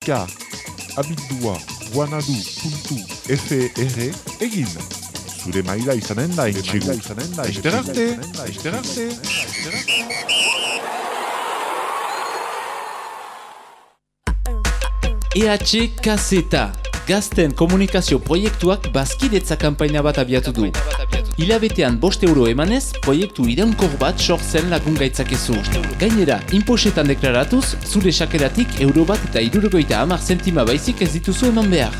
K abildua guanadu.fr egin. Zure maila izanen da intxigu. Esterarte, esterarte, EH Kaseta, gazten komunikazio proiektuak bazkidetza kanpaina bat abiatu du. Hilabetean bost euro emanez, proiektu iraunkor bat sortzen lagun gaitzakezu. Gainera, inposetan deklaratuz, zure sakeratik euro bat eta irurogoita hamar zentima baizik ez dituzu eman behar.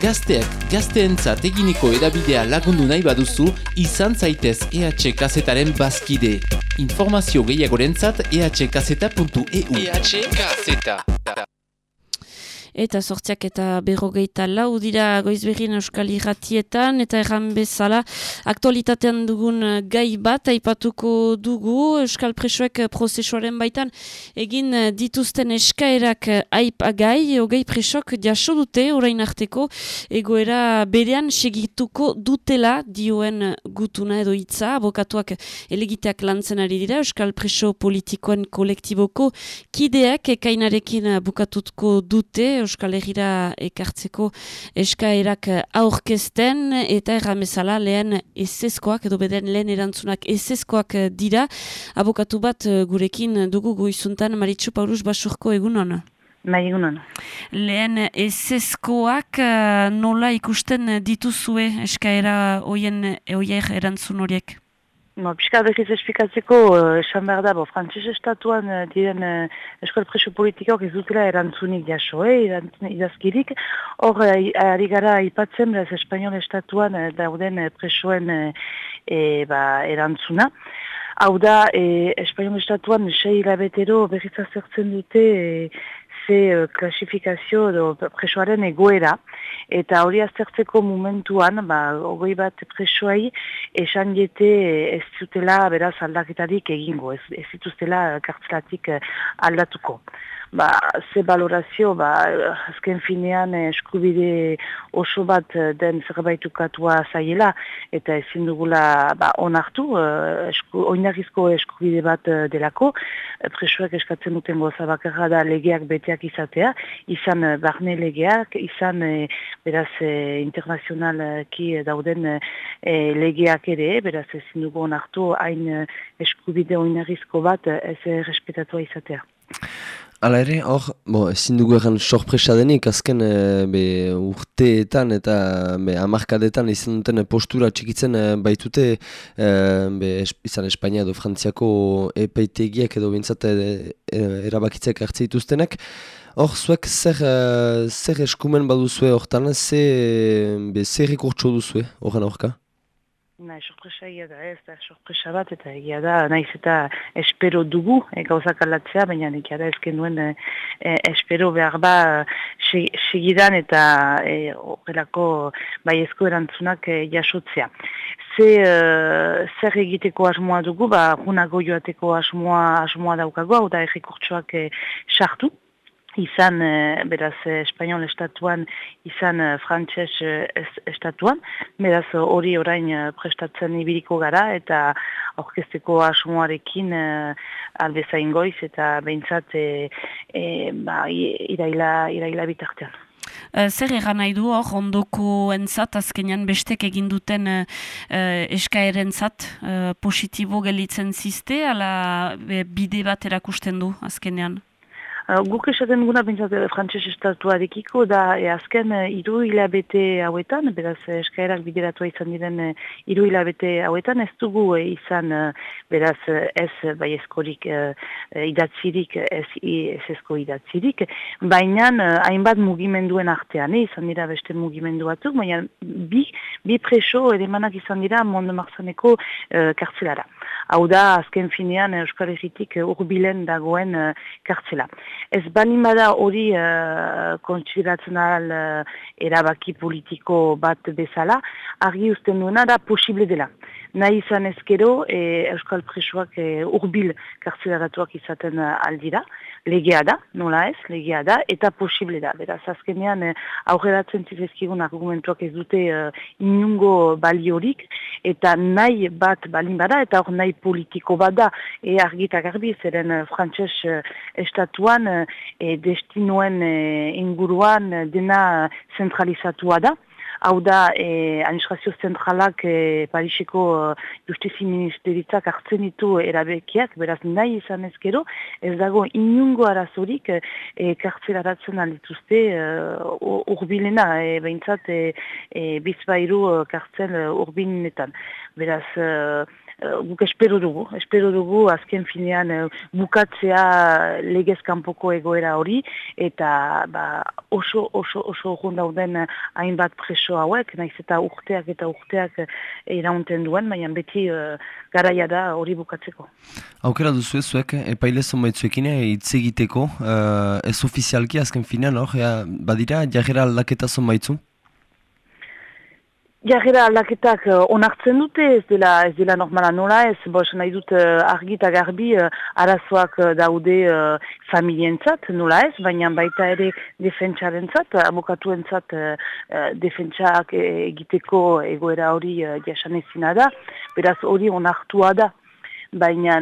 Gazteak, gazteentzat eginiko edabidea lagundu nahi baduzu, izan zaitez EH Kazetaren bazkide. Informazio gehiagorentzat ehkazeta.eu EH Kaseta. Eta sortziak eta berrogeita lau dira goizberrin euskal irratietan. Eta erran bezala aktualitatean dugun gai bat aipatuko dugu. Euskal presoek prozesuaren baitan egin dituzten eskaerak aipagai. Ogei presok jaso dute orain arteko egoera berean segituko dutela dioen gutuna edo hitza. Abokatuak elegiteak lantzen ari dira. Euskal preso politikoen kolektiboko kideak ekainarekin bukatutko dute Euskal Herriera ekartzeko eskaerak aurkezten eta erramezala lehen ezeskoak edo beden lehen erantzunak ezeskoak dira. Abokatu bat gurekin dugu guizuntan Maritxu Paulus Basurko egunon. Bai, egunon. Lehen ezeskoak nola ikusten dituzue eskaera oien oier erantzun horiek? Mo, pixka behiz espikatzeko, esan behar da, bo, frantzis estatuan uh, diren uh, eskol preso politikok ez dutela erantzunik jaso, eh, erantzun idazkirik. Hor, ari gara ipatzen, beraz, espanol estatuan dauden presoen e, ba, erantzuna. Hau da, e, espanol estatuan sei hilabetero behiz azertzen dute e, ze klasifikazio edo presoaren egoera. Eta hori aztertzeko momentuan, ba, ogoi bat presoai esan diete ez zutela beraz aldaketarik egingo, ez, ez zituztela kartzelatik aldatuko ba, ze balorazio, ba, azken finean eskubide oso bat den zerbaitu zaiela, eta ezin dugula ba, onartu, eh, esku, oinarrizko eskubide bat eh, delako, presoak eskatzen duten goza bakarra da legeak beteak izatea, izan eh, barne legeak, izan beraz internazionalki dauden legeak ere, beraz ezin dugu onartu hain eskubide oinarrizko bat ez respetatua izatea. Hala ere, hor, ezin dugu egan sorpresa denik, azken e, be, urteetan eta be, amarkadetan izan duten postura txikitzen e, baitute e, be, izan Espainia edo Frantziako epeitegiak edo bintzat e, e, erabakitzeak hartze dituztenak. Hor, zuek zer, zer eskumen baduzue hortan, zer ikurtso duzue horren horka? Na, sorpresa egia da, ez sorpresa bat, eta egia da, naiz eta espero dugu, e, gauzak alatzea, baina egia da ezken duen e, espero behar ba segidan eta horrelako bai ezko erantzunak e, jasotzea. Ze, zer egiteko asmoa dugu, ba, junago joateko asmoa, asmoa daukago, hau da errekurtsoak sartu, izan, e, beraz, e, Espainiol estatuan, izan e, frantses estatuan, beraz, hori orain prestatzen ibiriko gara, eta orkesteko asmoarekin e, albezain goiz, eta behintzat e, e, ba, iraila, iraila bitartean. zer egan nahi du hor, ondoko entzat, azkenean bestek egin duten uh, eskaeren zat, positibo gelitzen ziste, ala bide bat erakusten du azkenean? Uh, guk esaten duguna bintzat uh, frantses estatuarekiko da e, azken uh, iru hilabete hauetan, beraz eskaerak bideratua izan diren uh, iru hilabete hauetan, ez dugu uh, izan beraz ez bai eskorik idatzirik, ez, ez esko idatzirik, baina hainbat mugimenduen artean, izan dira beste mugimendu batzuk, baina bi, bi preso ere manak izan dira Monde Marzaneko uh, kartzelara. Hau da, azken finean Euskal Herritik urbilen dagoen uh, kartzela. Ez bani bada hori uh, kontsideratzen uh, erabaki politiko bat bezala, argi usten duena da posible dela. Nahi izan ezkero, e, Euskal Presoak e, urbil kartzelaratuak izaten uh, aldira, legea da, nola ez, legea da, eta posible da. Beraz, azkenean, uh, aurreratzen zizezkigun argumentuak ez dute uh, inungo baliorik, eta nahi bat balin bada, eta hor nahi politiko bada, e argita garbi, zeren uh, frantses uh, estatuan, e destinuen uh, inguruan dena zentralizatua da, hau da e, administrazio zentralak e, Pariseko e, justizi ministeritzak hartzen ditu erabekiak, beraz nahi izan ezkero, ez dago inungo arazorik e, kartzelaratzen alituzte e, urbilena, e, behintzat e, e, bizbairu kartzel urbinetan. Beraz, uh, guk espero dugu, espero dugu azken finean uh, bukatzea legez kanpoko egoera hori eta ba, oso oso oso egun dauden hainbat preso hauek, naiz eta urteak eta urteak iraunten duen, baina beti uh, garaia da hori bukatzeko. Aukera duzu ezuek, epaile zonbaitzuekin hitz egiteko, uh, ez ofizialki azken finean, hor, badira, jarrera aldaketa zonbaitzu? Jarrera aldaketak uh, onartzen dute, ez dela, ez dela normala nola, ez bos nahi dut uh, argi eta garbi uh, arazoak uh, daude uh, familientzat nola ez, baina baita ere defentsaren zat, abokatuen zat uh, defentsak egiteko egoera hori uh, jasanezina da, beraz hori onartua da. Baina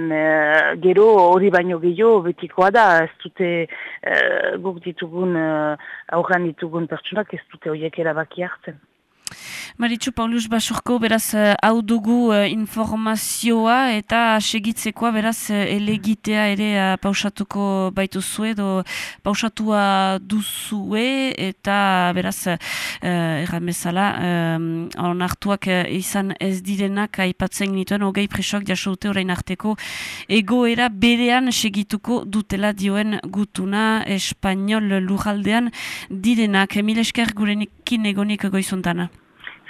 gero hori baino gehiago betikoa da, ez dute uh, guk ditugun, uh, aurran ditugun pertsunak ez dute horiek erabaki hartzen. Maritxu Paulus Basurko, beraz, eh, hau dugu uh, informazioa eta segitzekoa, beraz, uh, elegitea ere pausatuko baitu zue, edo pausatua duzue, eta beraz, uh, um, onartuak izan ez direnak aipatzen nituen, hogei presok jasoute orain arteko, egoera berean segituko dutela dioen gutuna espanol lujaldean direnak. Emil esker gurenekin egonik goizuntana.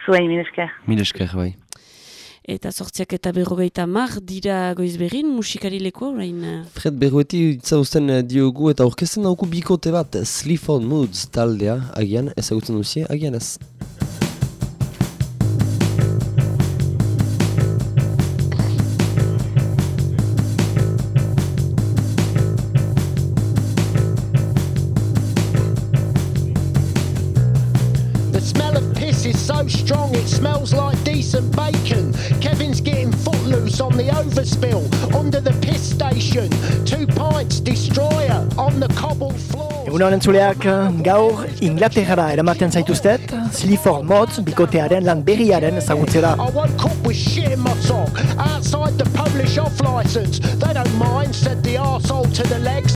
Zuei, minesker. Minesker, bai. Eta sortziak eta berrogeita mar dira goizberin musikari leko, orain... Eh? Fred, berroeti itzausten uh, diogu eta orkesten dauku bikote bat, Sleep on Moods taldea, agian, ezagutzen duzie, agian ez. Strong, it smells like decent bacon. Kevin's getting footloose on the overspill, under the piss station. Two pints, destroyer, on the cobbled floor. Egun honen zuleak, gaur Inglaterra eramaten zaituztet, Sleaford Mods bikotearen lan berriaren ezagutzera. Outside the Polish off license. They don't mind, said the arsehole to the legs.